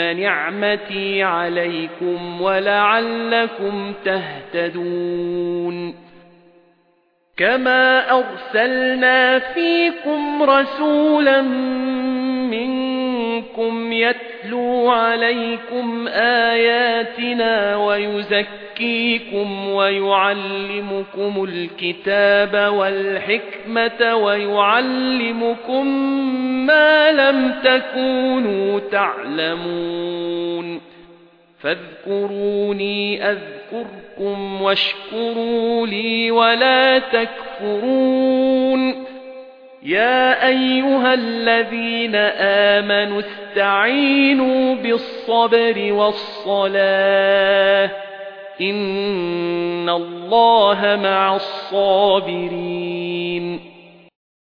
نعمتي عليكم ولعلكم تهتدون. كما أرسلنا فيكم رسولا منكم يتلو عليكم آياتنا ويزكيكم ويعلمكم الكتاب والحكمة ويعلمكم ما لم تكونوا تعلمون. فاذكروني أذكركم واشكروا لي ولا تكفرون. يا أيها الذين آمنوا استعينوا بالصبر والصلاة. إن الله مع الصابرين